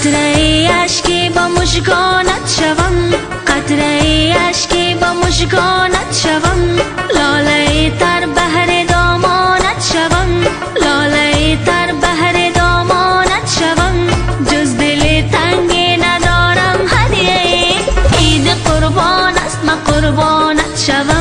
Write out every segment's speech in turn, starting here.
قطره اشکی با مشگانت شوم. قطره اشکی با مشگانت شوم. لاله تر بهر دامانت شوم. لاله تر بهر دامانت شوم. جز دل تنگی ندارم هدیه عید قربان است ما قربانت شوم.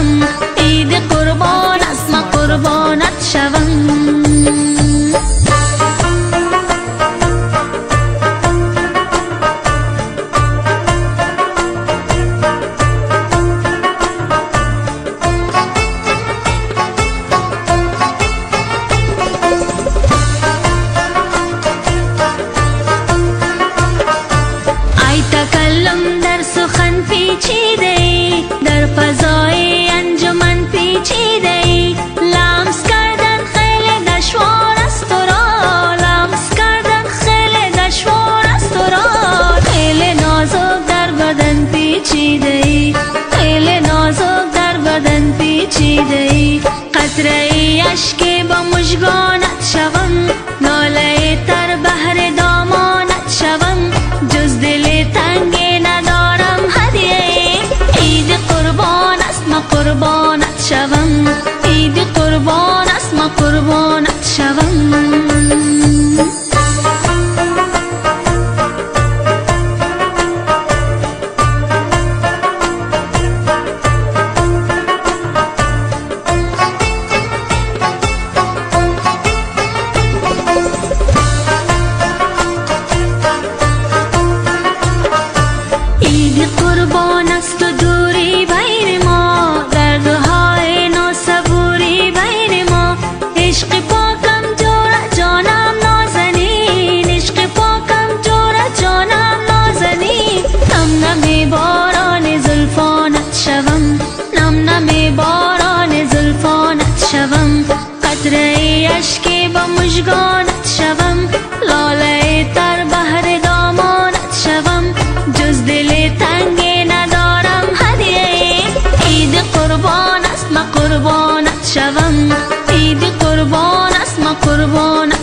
پیچیده خیلی نازک در بدن پیچیده قطره اشکی با مژگانت شوم. ناله تر بهر دامانت شوم. جز دل تنگی ندارم هدیه. عید قربان است ما قربانت شوم. عید قربان است ما قربانت شوم. مژگانت شوم لاله تر بهر دامانت شوم جز دل تنگی ندارم هدیه. عید قربان است ما قربانت شوم عید قربان است ما قربان